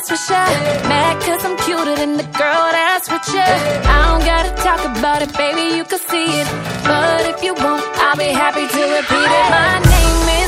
that's for sure. Mad cause I'm cuter than the girl, that's for sure. I don't gotta talk about it, baby, you can see it. But if you want, I'll be happy to repeat it. My name is.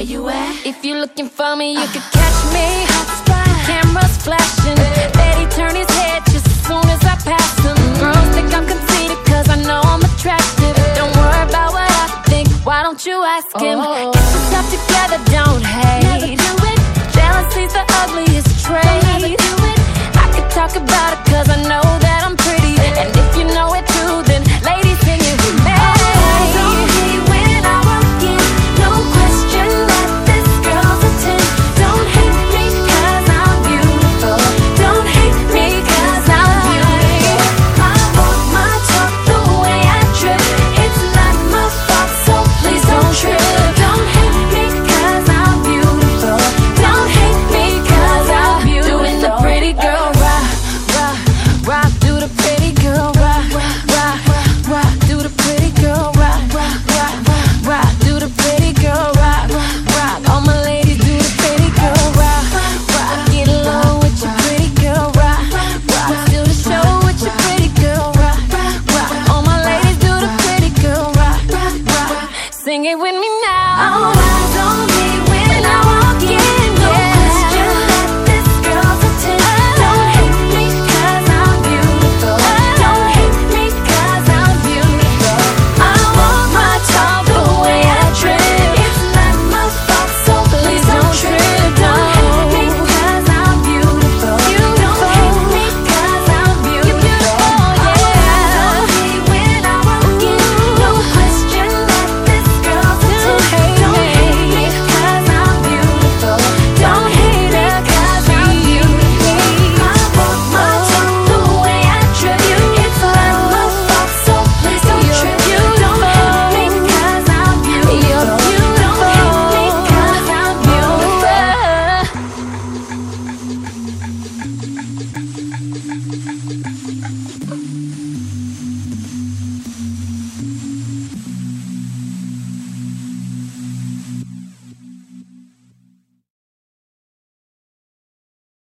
where you at? If you're looking for me, you uh. could catch me. Hot spot. Cameras flashing. Hey. Betty turned his head just as soon as I passed him. Sing it with me now.